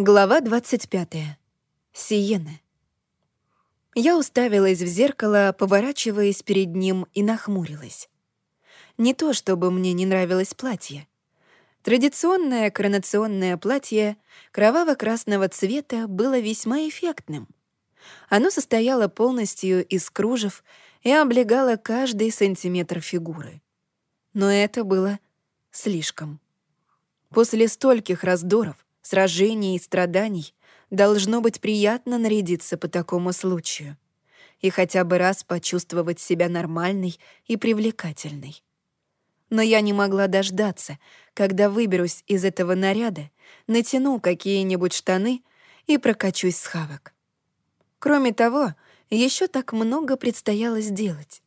Глава 25. Сиена. Я уставилась в зеркало, поворачиваясь перед ним и нахмурилась. Не то чтобы мне не нравилось платье. Традиционное коронационное платье кроваво-красного цвета было весьма эффектным. Оно состояло полностью из кружев и облегало каждый сантиметр фигуры. Но это было слишком. После стольких раздоров сражений и страданий, должно быть приятно нарядиться по такому случаю и хотя бы раз почувствовать себя нормальной и привлекательной. Но я не могла дождаться, когда выберусь из этого наряда, натяну какие-нибудь штаны и прокачусь с хавок. Кроме того, еще так много предстояло сделать.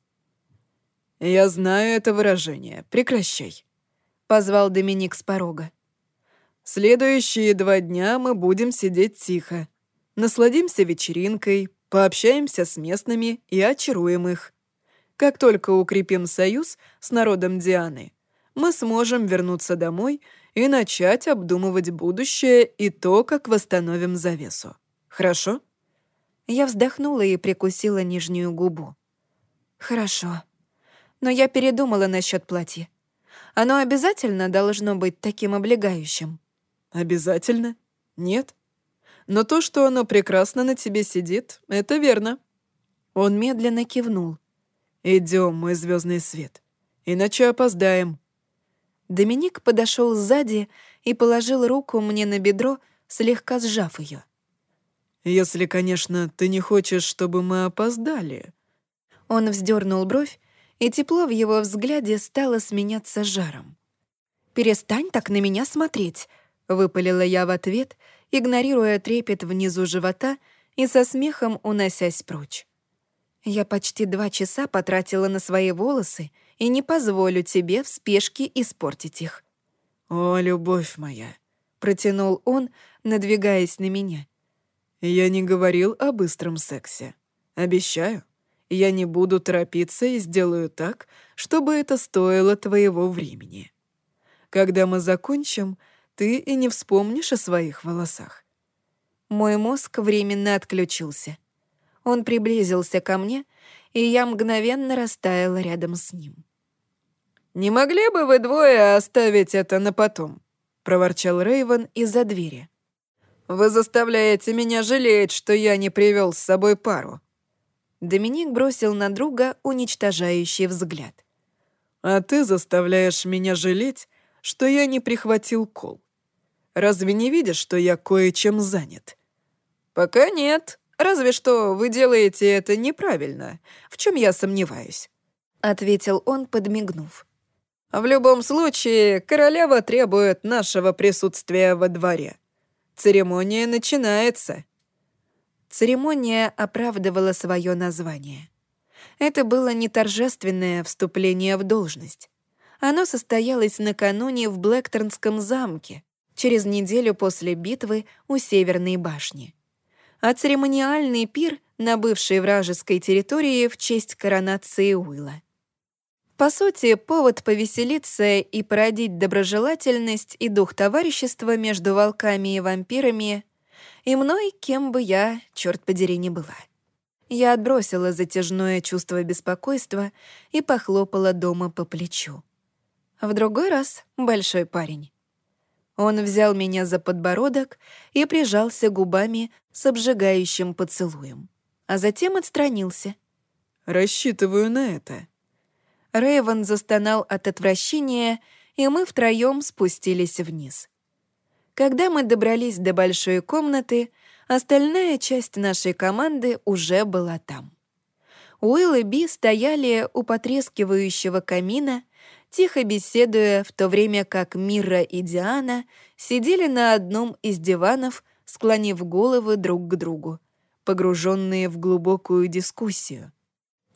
«Я знаю это выражение. Прекращай», — позвал Доминик с порога. Следующие два дня мы будем сидеть тихо. Насладимся вечеринкой, пообщаемся с местными и очаруем их. Как только укрепим союз с народом Дианы, мы сможем вернуться домой и начать обдумывать будущее и то, как восстановим завесу. Хорошо? Я вздохнула и прикусила нижнюю губу. Хорошо. Но я передумала насчет платья. Оно обязательно должно быть таким облегающим. «Обязательно? Нет? Но то, что оно прекрасно на тебе сидит, это верно». Он медленно кивнул. Идем, мой звездный свет, иначе опоздаем». Доминик подошел сзади и положил руку мне на бедро, слегка сжав ее. «Если, конечно, ты не хочешь, чтобы мы опоздали». Он вздернул бровь, и тепло в его взгляде стало сменяться жаром. «Перестань так на меня смотреть», Выпалила я в ответ, игнорируя трепет внизу живота и со смехом уносясь прочь. Я почти два часа потратила на свои волосы и не позволю тебе в спешке испортить их. «О, любовь моя!» — протянул он, надвигаясь на меня. «Я не говорил о быстром сексе. Обещаю, я не буду торопиться и сделаю так, чтобы это стоило твоего времени. Когда мы закончим, ты и не вспомнишь о своих волосах. Мой мозг временно отключился. Он приблизился ко мне, и я мгновенно растаяла рядом с ним. «Не могли бы вы двое оставить это на потом?» — проворчал Рейвен из-за двери. «Вы заставляете меня жалеть, что я не привел с собой пару». Доминик бросил на друга уничтожающий взгляд. «А ты заставляешь меня жалеть, что я не прихватил кол. Разве не видишь, что я кое-чем занят?» «Пока нет. Разве что вы делаете это неправильно, в чем я сомневаюсь», — ответил он, подмигнув. «В любом случае, королева требует нашего присутствия во дворе. Церемония начинается». Церемония оправдывала свое название. Это было не торжественное вступление в должность. Оно состоялось накануне в Блэкторнском замке, через неделю после битвы у Северной башни. А церемониальный пир на бывшей вражеской территории в честь коронации Уилла. По сути, повод повеселиться и породить доброжелательность и дух товарищества между волками и вампирами, и мной, кем бы я, черт подери, не была. Я отбросила затяжное чувство беспокойства и похлопала дома по плечу. В другой раз большой парень. Он взял меня за подбородок и прижался губами с обжигающим поцелуем, а затем отстранился. «Рассчитываю на это». Рэйвен застонал от отвращения, и мы втроем спустились вниз. Когда мы добрались до большой комнаты, остальная часть нашей команды уже была там. Уилл и Би стояли у потрескивающего камина тихо беседуя, в то время как Мира и Диана сидели на одном из диванов, склонив головы друг к другу, погруженные в глубокую дискуссию.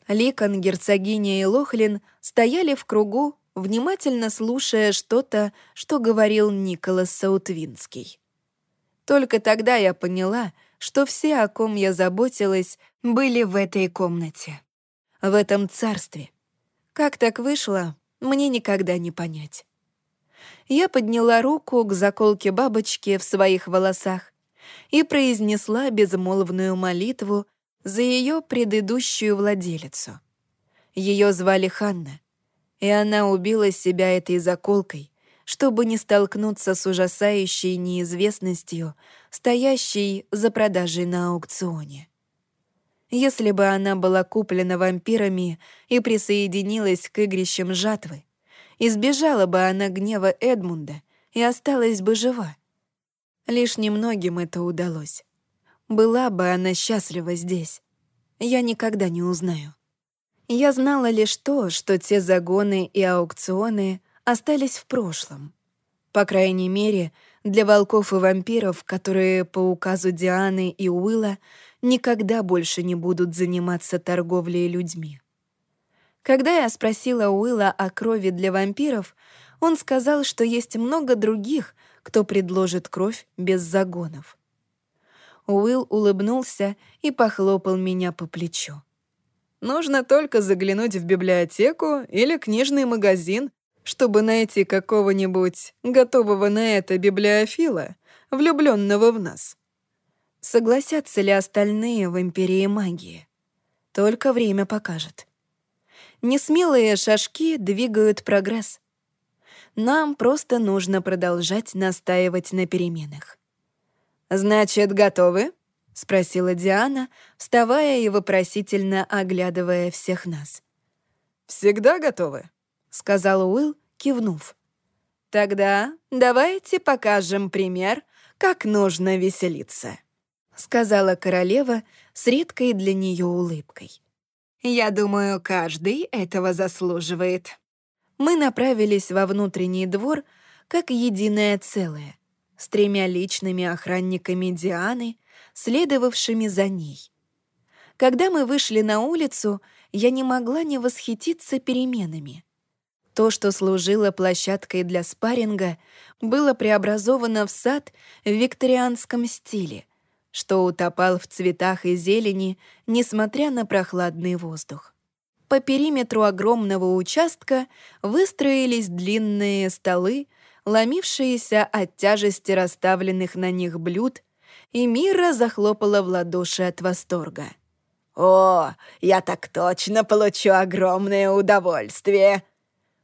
Ликон, герцогиня и Лохлин стояли в кругу, внимательно слушая что-то, что говорил Николас Саутвинский. Только тогда я поняла, что все, о ком я заботилась, были в этой комнате, в этом царстве. Как так вышло, мне никогда не понять. Я подняла руку к заколке бабочки в своих волосах и произнесла безмолвную молитву за ее предыдущую владелицу. Ее звали Ханна, и она убила себя этой заколкой, чтобы не столкнуться с ужасающей неизвестностью, стоящей за продажей на аукционе. Если бы она была куплена вампирами и присоединилась к игрищам жатвы, избежала бы она гнева Эдмунда и осталась бы жива. Лишь немногим это удалось. Была бы она счастлива здесь. Я никогда не узнаю. Я знала лишь то, что те загоны и аукционы остались в прошлом. По крайней мере, для волков и вампиров, которые по указу Дианы и Уилла никогда больше не будут заниматься торговлей людьми. Когда я спросила Уилла о крови для вампиров, он сказал, что есть много других, кто предложит кровь без загонов. Уилл улыбнулся и похлопал меня по плечу. «Нужно только заглянуть в библиотеку или книжный магазин, чтобы найти какого-нибудь готового на это библиофила, влюбленного в нас. Согласятся ли остальные в Империи магии? Только время покажет. Несмелые шажки двигают прогресс. Нам просто нужно продолжать настаивать на переменах. «Значит, готовы?» — спросила Диана, вставая и вопросительно оглядывая всех нас. «Всегда готовы?» — сказал Уилл, кивнув. «Тогда давайте покажем пример, как нужно веселиться», — сказала королева с редкой для нее улыбкой. «Я думаю, каждый этого заслуживает». Мы направились во внутренний двор как единое целое, с тремя личными охранниками Дианы, следовавшими за ней. Когда мы вышли на улицу, я не могла не восхититься переменами. То, что служило площадкой для спарринга, было преобразовано в сад в викторианском стиле, что утопал в цветах и зелени, несмотря на прохладный воздух. По периметру огромного участка выстроились длинные столы, ломившиеся от тяжести расставленных на них блюд, и Мира захлопала в ладоши от восторга. «О, я так точно получу огромное удовольствие!»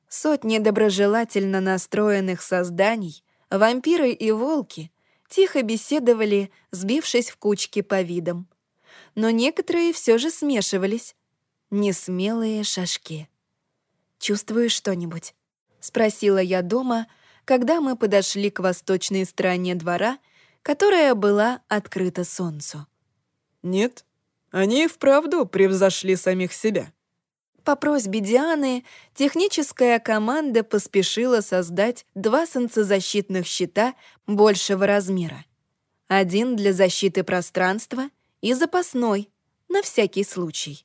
Сотни доброжелательно настроенных созданий, вампиры и волки, тихо беседовали, сбившись в кучки по видам. Но некоторые все же смешивались. Несмелые шажки. «Чувствуешь что-нибудь?» — спросила я дома, когда мы подошли к восточной стороне двора, которая была открыта солнцу. «Нет, они вправду превзошли самих себя», по просьбе Дианы техническая команда поспешила создать два солнцезащитных щита большего размера. Один для защиты пространства и запасной, на всякий случай.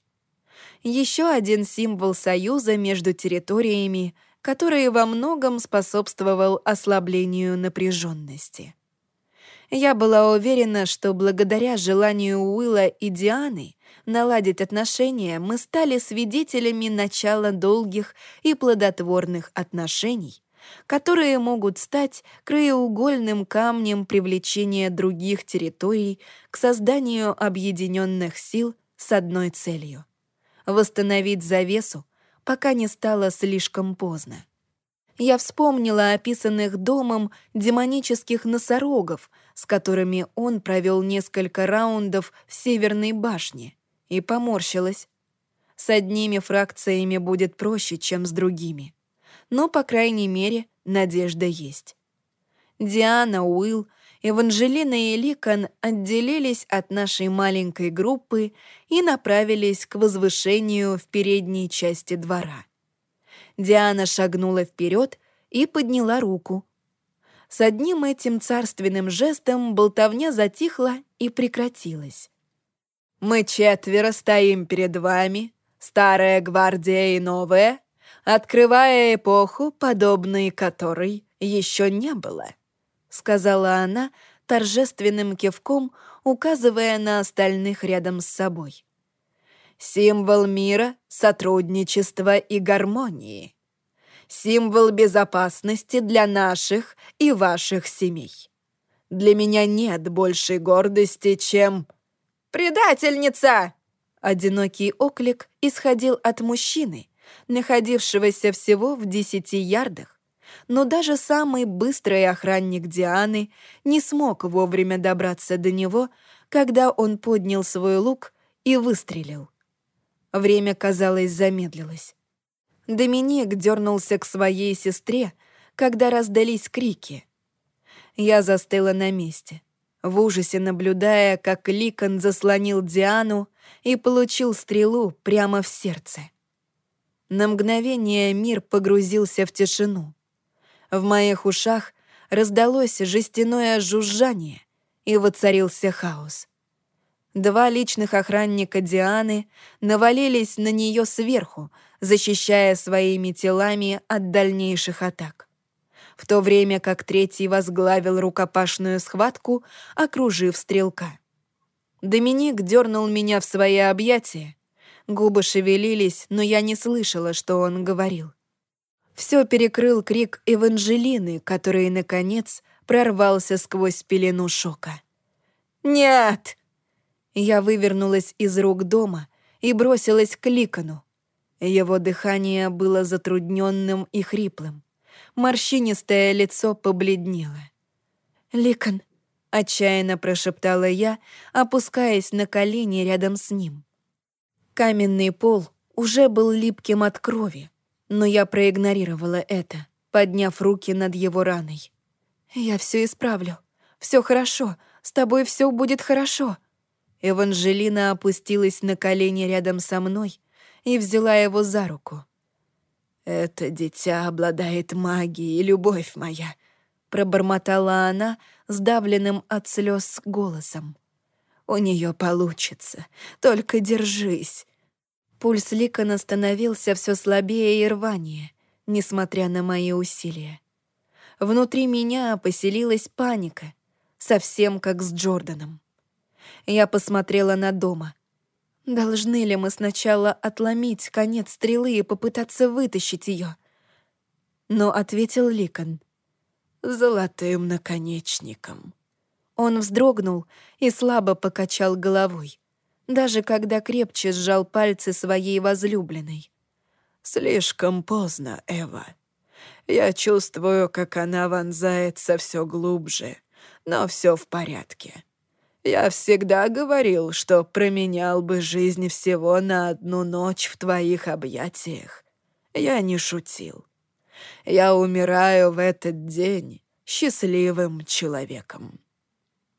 Еще один символ союза между территориями, который во многом способствовал ослаблению напряженности. Я была уверена, что благодаря желанию Уилла и Дианы наладить отношения, мы стали свидетелями начала долгих и плодотворных отношений, которые могут стать краеугольным камнем привлечения других территорий к созданию объединенных сил с одной целью — восстановить завесу, пока не стало слишком поздно. Я вспомнила описанных домом демонических носорогов, с которыми он провел несколько раундов в Северной башне, и поморщилась. С одними фракциями будет проще, чем с другими. Но, по крайней мере, надежда есть. Диана, Уилл, Эванжелина и Ликон отделились от нашей маленькой группы и направились к возвышению в передней части двора. Диана шагнула вперед и подняла руку. С одним этим царственным жестом болтовня затихла и прекратилась. «Мы четверо стоим перед вами, старая гвардия и новая, открывая эпоху, подобной которой еще не было», сказала она торжественным кивком, указывая на остальных рядом с собой символ мира, сотрудничества и гармонии, символ безопасности для наших и ваших семей. Для меня нет большей гордости, чем... «Предательница!» Одинокий оклик исходил от мужчины, находившегося всего в десяти ярдах, но даже самый быстрый охранник Дианы не смог вовремя добраться до него, когда он поднял свой лук и выстрелил. Время, казалось, замедлилось. Доминик дернулся к своей сестре, когда раздались крики. Я застыла на месте, в ужасе наблюдая, как Ликон заслонил Диану и получил стрелу прямо в сердце. На мгновение мир погрузился в тишину. В моих ушах раздалось жестяное жужжание, и воцарился хаос. Два личных охранника Дианы навалились на нее сверху, защищая своими телами от дальнейших атак. В то время как третий возглавил рукопашную схватку, окружив стрелка. Доминик дернул меня в свои объятия. Губы шевелились, но я не слышала, что он говорил. Все перекрыл крик Эванжелины, который, наконец, прорвался сквозь пелену шока. «Нет!» Я вывернулась из рук дома и бросилась к Ликону. Его дыхание было затрудненным и хриплым. Морщинистое лицо побледнело. «Ликон», — отчаянно прошептала я, опускаясь на колени рядом с ним. Каменный пол уже был липким от крови, но я проигнорировала это, подняв руки над его раной. «Я все исправлю. Все хорошо. С тобой все будет хорошо», Эванжелина опустилась на колени рядом со мной и взяла его за руку. «Это дитя обладает магией, любовь моя», — пробормотала она сдавленным от слез голосом. «У нее получится, только держись». Пульс Ликона становился все слабее и рванее, несмотря на мои усилия. Внутри меня поселилась паника, совсем как с Джорданом. Я посмотрела на дома. Должны ли мы сначала отломить конец стрелы и попытаться вытащить ее? Но ответил Ликон. «Золотым наконечником». Он вздрогнул и слабо покачал головой, даже когда крепче сжал пальцы своей возлюбленной. «Слишком поздно, Эва. Я чувствую, как она вонзается все глубже, но все в порядке. Я всегда говорил, что променял бы жизнь всего на одну ночь в твоих объятиях. Я не шутил. Я умираю в этот день счастливым человеком».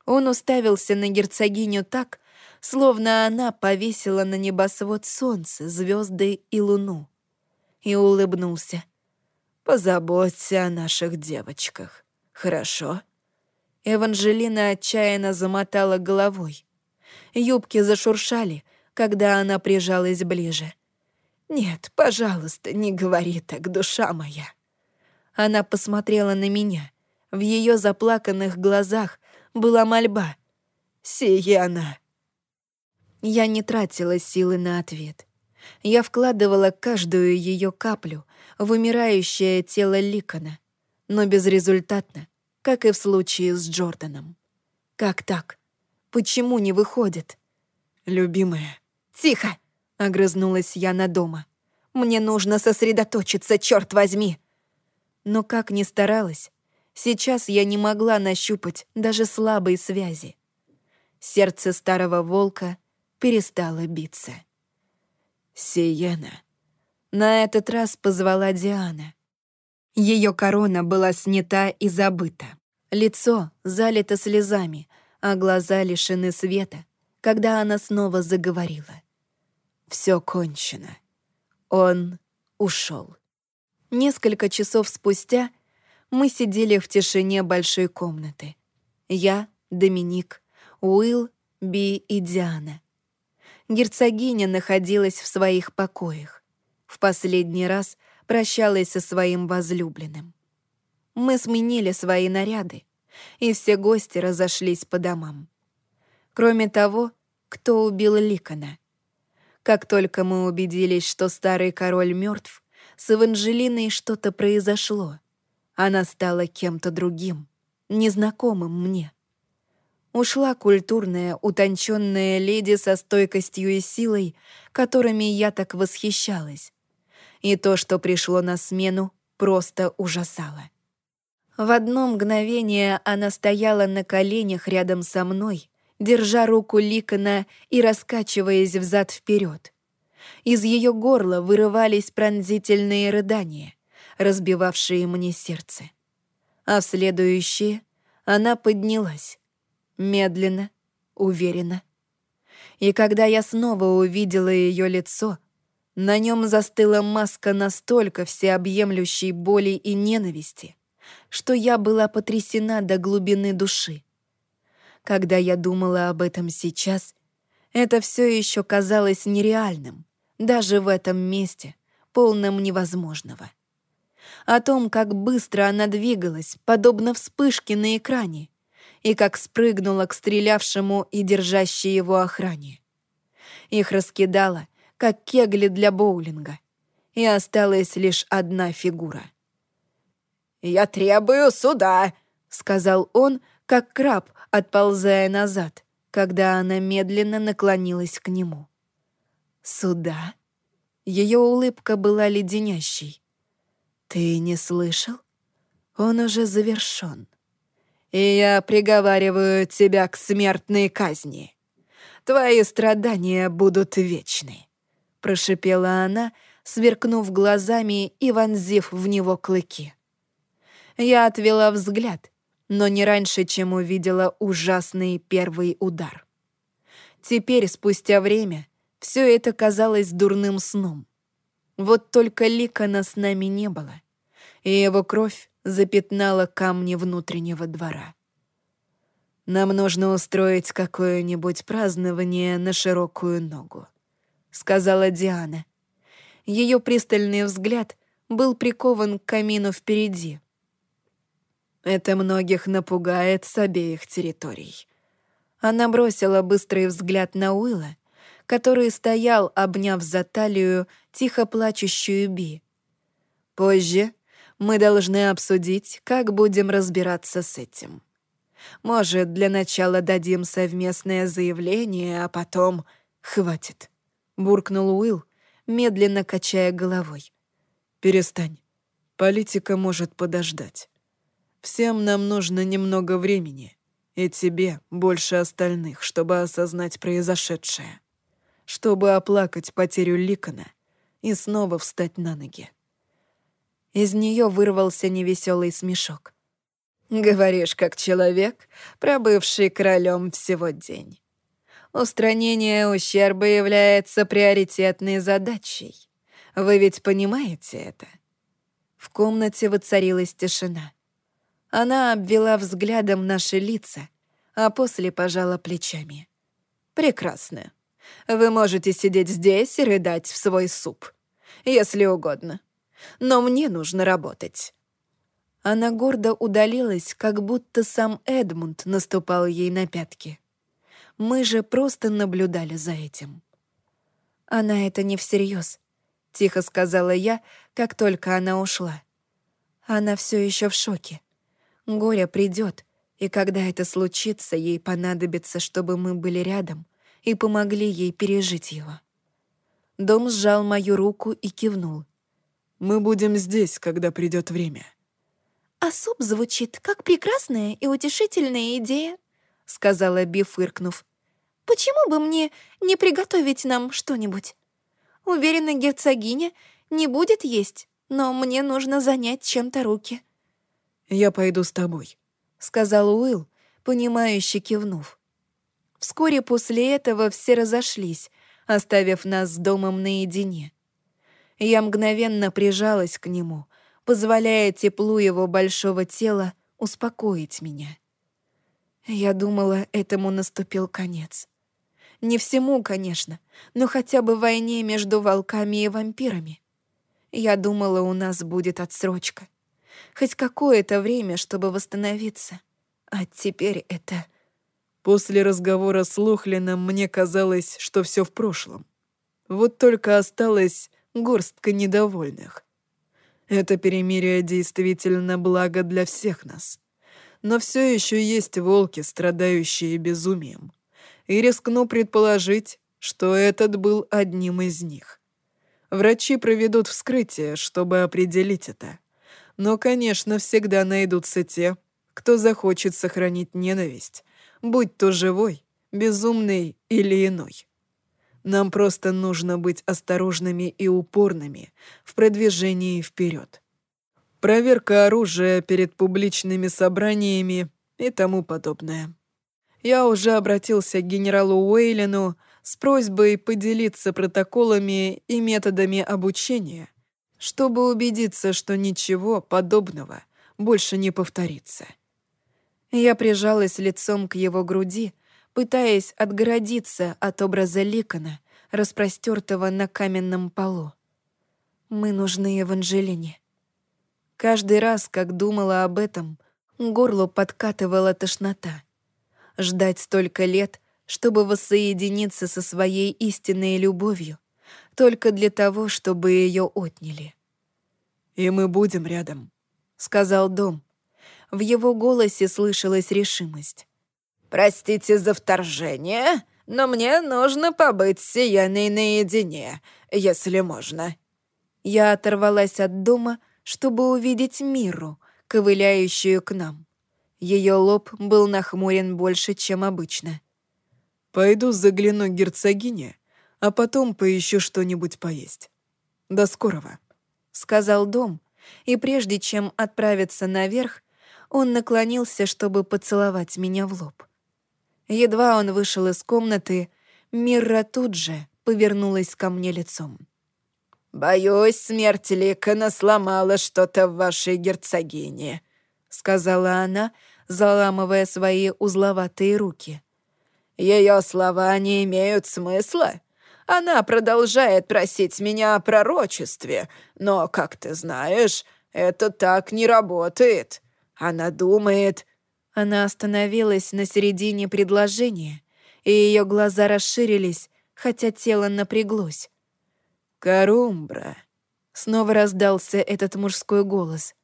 Он уставился на герцогиню так, словно она повесила на небосвод солнце, звезды и луну. И улыбнулся. «Позаботься о наших девочках, хорошо?» Эванжелина отчаянно замотала головой. Юбки зашуршали, когда она прижалась ближе. «Нет, пожалуйста, не говори так, душа моя». Она посмотрела на меня. В ее заплаканных глазах была мольба. «Сиена!» Я не тратила силы на ответ. Я вкладывала каждую ее каплю в умирающее тело Ликона, но безрезультатно как и в случае с Джорданом. Как так? Почему не выходит? Любимая. Тихо! Огрызнулась я на дома. Мне нужно сосредоточиться, черт возьми! Но как ни старалась, сейчас я не могла нащупать даже слабой связи. Сердце старого волка перестало биться. «Сиена». На этот раз позвала Диана. Ее корона была снята и забыта. Лицо залито слезами, а глаза лишены света, когда она снова заговорила. Все кончено. Он ушел. Несколько часов спустя мы сидели в тишине большой комнаты. Я, Доминик, Уилл, Би и Диана. Герцогиня находилась в своих покоях. В последний раз прощалась со своим возлюбленным. Мы сменили свои наряды, и все гости разошлись по домам. Кроме того, кто убил Ликона. Как только мы убедились, что старый король мертв, с Эванжелиной что-то произошло. Она стала кем-то другим, незнакомым мне. ушла культурная, утонченная леди со стойкостью и силой, которыми я так восхищалась. И то, что пришло на смену, просто ужасало. В одно мгновение она стояла на коленях рядом со мной, держа руку Ликона и раскачиваясь взад вперед. Из ее горла вырывались пронзительные рыдания, разбивавшие мне сердце. А в следующее она поднялась, медленно, уверенно. И когда я снова увидела ее лицо, на нем застыла маска настолько всеобъемлющей боли и ненависти, что я была потрясена до глубины души. Когда я думала об этом сейчас, это все еще казалось нереальным, даже в этом месте, полном невозможного. О том, как быстро она двигалась, подобно вспышке на экране, и как спрыгнула к стрелявшему и держащей его охране. Их раскидало, как кегли для боулинга, и осталась лишь одна фигура. «Я требую суда», — сказал он, как краб, отползая назад, когда она медленно наклонилась к нему. «Суда?» Ее улыбка была леденящей. «Ты не слышал? Он уже завершен и я приговариваю тебя к смертной казни. Твои страдания будут вечны», — прошипела она, сверкнув глазами и вонзив в него клыки. Я отвела взгляд, но не раньше, чем увидела ужасный первый удар. Теперь, спустя время, все это казалось дурным сном. Вот только Ликана с нами не было, и его кровь запятнала камни внутреннего двора. «Нам нужно устроить какое-нибудь празднование на широкую ногу», — сказала Диана. Ее пристальный взгляд был прикован к камину впереди. Это многих напугает с обеих территорий. Она бросила быстрый взгляд на Уилла, который стоял, обняв за талию тихо плачущую Би. Позже мы должны обсудить, как будем разбираться с этим. Может, для начала дадим совместное заявление, а потом... Хватит. Буркнул Уилл, медленно качая головой. Перестань. Политика может подождать. Всем нам нужно немного времени, и тебе больше остальных, чтобы осознать произошедшее, чтобы оплакать потерю Ликона и снова встать на ноги. Из нее вырвался невеселый смешок. «Говоришь, как человек, пробывший королем всего день. Устранение ущерба является приоритетной задачей. Вы ведь понимаете это?» В комнате воцарилась тишина. Она обвела взглядом наши лица, а после пожала плечами. «Прекрасно. Вы можете сидеть здесь и рыдать в свой суп, если угодно но мне нужно работать». Она гордо удалилась, как будто сам Эдмунд наступал ей на пятки. Мы же просто наблюдали за этим. «Она это не всерьез», — тихо сказала я, как только она ушла. «Она все еще в шоке. Горе придет, и когда это случится, ей понадобится, чтобы мы были рядом и помогли ей пережить его». Дом сжал мою руку и кивнул. Мы будем здесь, когда придет время». «А суп звучит как прекрасная и утешительная идея», — сказала Би, фыркнув. «Почему бы мне не приготовить нам что-нибудь? Уверена, герцогиня не будет есть, но мне нужно занять чем-то руки». «Я пойду с тобой», — сказал Уилл, понимающе кивнув. Вскоре после этого все разошлись, оставив нас с домом наедине. Я мгновенно прижалась к нему, позволяя теплу его большого тела успокоить меня. Я думала, этому наступил конец. Не всему, конечно, но хотя бы войне между волками и вампирами. Я думала, у нас будет отсрочка. Хоть какое-то время, чтобы восстановиться. А теперь это... После разговора с Лухлином мне казалось, что все в прошлом. Вот только осталось горстка недовольных. Это перемирие действительно благо для всех нас. Но все еще есть волки, страдающие безумием. И рискну предположить, что этот был одним из них. Врачи проведут вскрытие, чтобы определить это. Но, конечно, всегда найдутся те, кто захочет сохранить ненависть, будь то живой, безумный или иной. Нам просто нужно быть осторожными и упорными в продвижении вперед. Проверка оружия перед публичными собраниями и тому подобное. Я уже обратился к генералу Уэйлину с просьбой поделиться протоколами и методами обучения, чтобы убедиться, что ничего подобного больше не повторится. Я прижалась лицом к его груди, пытаясь отгородиться от образа Ликона, распростертого на каменном полу. Мы нужны Евангелине. Каждый раз, как думала об этом, горло подкатывала тошнота. Ждать столько лет, чтобы воссоединиться со своей истинной любовью, только для того, чтобы ее отняли. «И мы будем рядом», — сказал Дом. В его голосе слышалась решимость. «Простите за вторжение, но мне нужно побыть с Сияной наедине, если можно». Я оторвалась от дома, чтобы увидеть Миру, ковыляющую к нам. Ее лоб был нахмурен больше, чем обычно. «Пойду загляну к герцогине, а потом поищу что-нибудь поесть. До скорого», — сказал Дом, и прежде чем отправиться наверх, он наклонился, чтобы поцеловать меня в лоб. Едва он вышел из комнаты, Мирра тут же повернулась ко мне лицом. «Боюсь, смерть Ликона сломала что-то в вашей герцогине», — сказала она, заламывая свои узловатые руки. «Ее слова не имеют смысла. Она продолжает просить меня о пророчестве, но, как ты знаешь, это так не работает. Она думает, она остановилась на середине предложения, и ее глаза расширились, хотя тело напряглось. «Карумбра», — снова раздался этот мужской голос.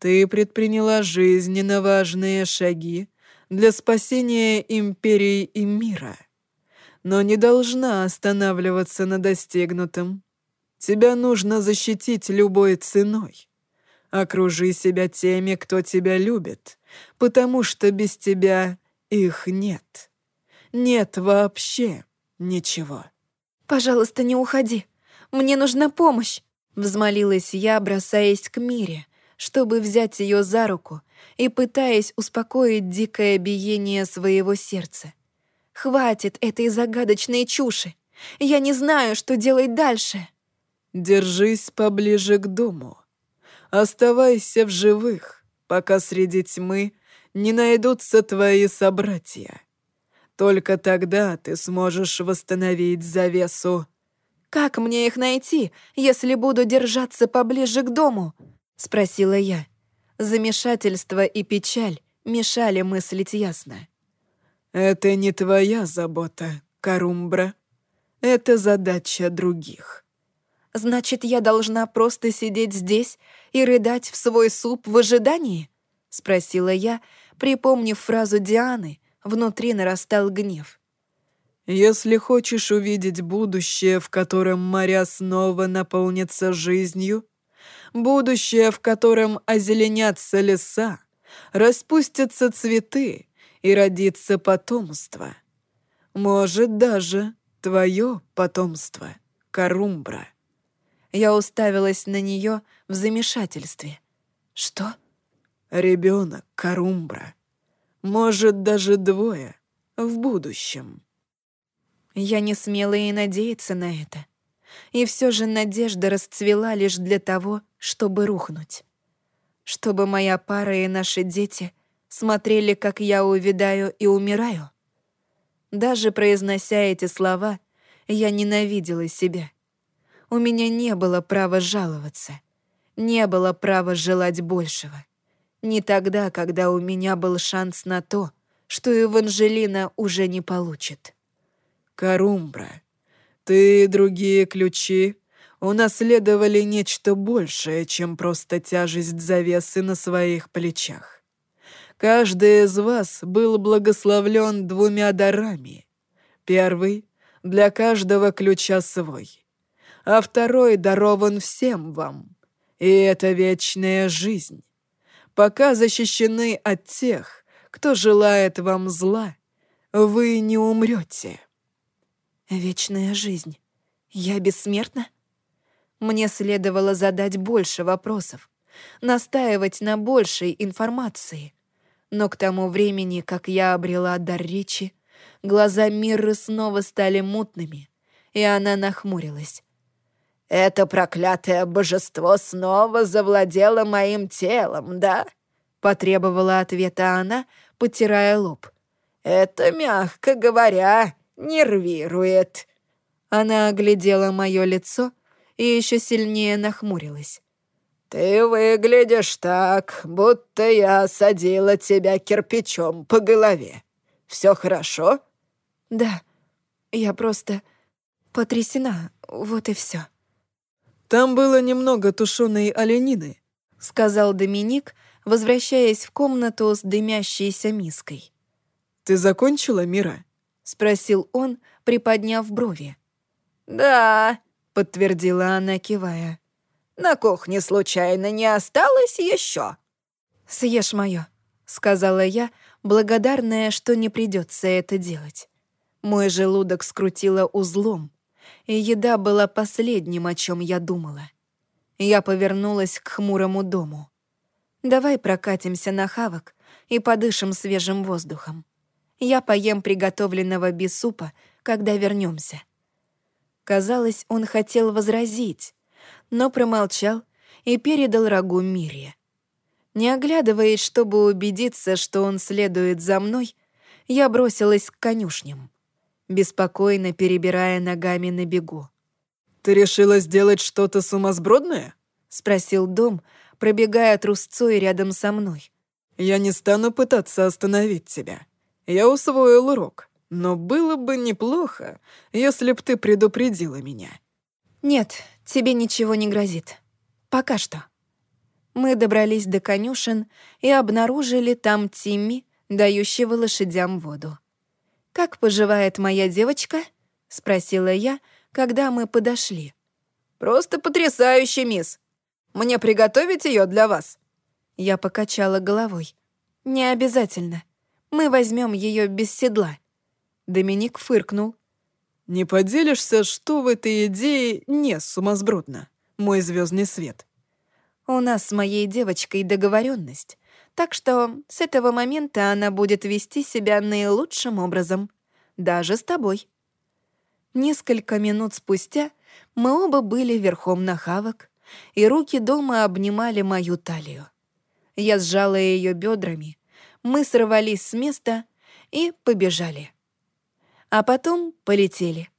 «Ты предприняла жизненно важные шаги для спасения империи и мира, но не должна останавливаться на достигнутом. Тебя нужно защитить любой ценой. Окружи себя теми, кто тебя любит, потому что без тебя их нет. Нет вообще ничего. «Пожалуйста, не уходи. Мне нужна помощь!» Взмолилась я, бросаясь к Мире, чтобы взять ее за руку и пытаясь успокоить дикое биение своего сердца. «Хватит этой загадочной чуши! Я не знаю, что делать дальше!» «Держись поближе к дому», Оставайся в живых, пока среди тьмы не найдутся твои собратья. Только тогда ты сможешь восстановить завесу. «Как мне их найти, если буду держаться поближе к дому?» — спросила я. Замешательство и печаль мешали мыслить ясно. «Это не твоя забота, Карумбра. Это задача других». Значит, я должна просто сидеть здесь и рыдать в свой суп в ожидании?» — спросила я, припомнив фразу Дианы, внутри нарастал гнев. «Если хочешь увидеть будущее, в котором моря снова наполнятся жизнью, будущее, в котором озеленятся леса, распустятся цветы и родится потомство, может, даже твое потомство, Карумбра». Я уставилась на нее в замешательстве. «Что?» Ребенок Карумбра. Может, даже двое в будущем». Я не смела и надеяться на это. И все же надежда расцвела лишь для того, чтобы рухнуть. Чтобы моя пара и наши дети смотрели, как я увядаю и умираю. Даже произнося эти слова, я ненавидела себя — у меня не было права жаловаться, не было права желать большего. Не тогда, когда у меня был шанс на то, что Эванжелина уже не получит. «Карумбра, ты и другие ключи унаследовали нечто большее, чем просто тяжесть завесы на своих плечах. Каждый из вас был благословлен двумя дарами. Первый — для каждого ключа свой, а второй дарован всем вам, и это вечная жизнь. Пока защищены от тех, кто желает вам зла, вы не умрете. Вечная жизнь. Я бессмертна? Мне следовало задать больше вопросов, настаивать на большей информации. Но к тому времени, как я обрела дар речи, глаза Мирры снова стали мутными, и она нахмурилась. «Это проклятое божество снова завладело моим телом, да?» — потребовала ответа она, потирая лоб. «Это, мягко говоря, нервирует». Она оглядела мое лицо и еще сильнее нахмурилась. «Ты выглядишь так, будто я садила тебя кирпичом по голове. Все хорошо?» «Да, я просто потрясена, вот и все. «Там было немного тушеной оленины», — сказал Доминик, возвращаясь в комнату с дымящейся миской. «Ты закончила, Мира?» — спросил он, приподняв брови. «Да», — подтвердила она, кивая. «На кухне случайно не осталось еще?» «Съешь моё», — сказала я, благодарная, что не придется это делать. Мой желудок скрутило узлом, и еда была последним, о чем я думала. Я повернулась к хмурому дому. «Давай прокатимся на хавок и подышим свежим воздухом. Я поем приготовленного бисупа, когда вернемся. Казалось, он хотел возразить, но промолчал и передал рагу Мире. Не оглядываясь, чтобы убедиться, что он следует за мной, я бросилась к конюшням, беспокойно перебирая ногами на бегу. «Ты решила сделать что-то сумасбродное?» — спросил Дом, пробегая трусцой рядом со мной. «Я не стану пытаться остановить тебя. Я усвоил урок, но было бы неплохо, если б ты предупредила меня». «Нет, тебе ничего не грозит. Пока что». Мы добрались до конюшен и обнаружили там Тимми, дающего лошадям воду. «Как поживает моя девочка?» — спросила я, когда мы подошли. «Просто потрясающе, мисс. Мне приготовить ее для вас?» Я покачала головой. «Не обязательно. Мы возьмем ее без седла». Доминик фыркнул. «Не поделишься, что в этой идее не сумасбродно, мой звездный свет?» У нас с моей девочкой договоренность, так что с этого момента она будет вести себя наилучшим образом, даже с тобой. Несколько минут спустя мы оба были верхом на хавок, и руки дома обнимали мою талию. Я сжала ее бедрами, мы сорвались с места и побежали. А потом полетели —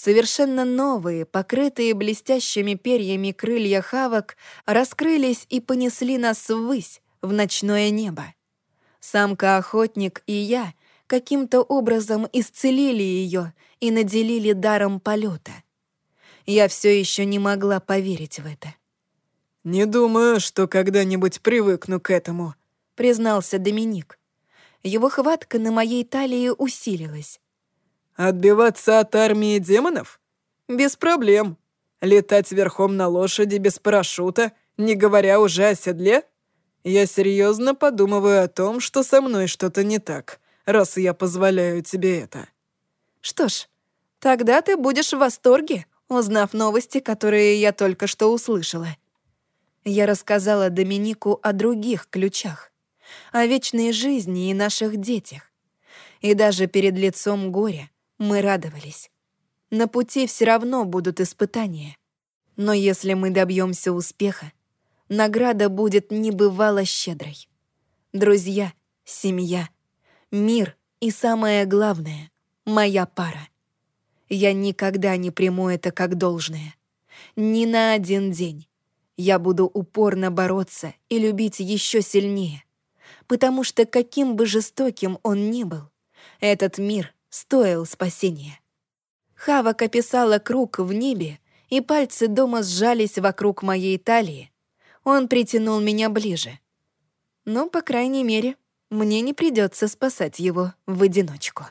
Совершенно новые, покрытые блестящими перьями крылья хавок раскрылись и понесли нас ввысь, в ночное небо. Самка-охотник и я каким-то образом исцелили ее и наделили даром полета. Я все еще не могла поверить в это. «Не думаю, что когда-нибудь привыкну к этому», — признался Доминик. Его хватка на моей талии усилилась. Отбиваться от армии демонов? Без проблем. Летать верхом на лошади без парашюта, не говоря уже о седле? Я серьезно подумываю о том, что со мной что-то не так, раз я позволяю тебе это. Что ж, тогда ты будешь в восторге, узнав новости, которые я только что услышала. Я рассказала Доминику о других ключах, о вечной жизни и наших детях. И даже перед лицом горя мы радовались. На пути все равно будут испытания. Но если мы добьемся успеха, награда будет небывало щедрой. Друзья, семья, мир и самое главное — моя пара. Я никогда не приму это как должное. Ни на один день. Я буду упорно бороться и любить еще сильнее. Потому что каким бы жестоким он ни был, этот мир стоил спасения. Хавок описала круг в небе, и пальцы дома сжались вокруг моей талии. Он притянул меня ближе. Ну, по крайней мере, мне не придется спасать его в одиночку.